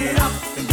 get up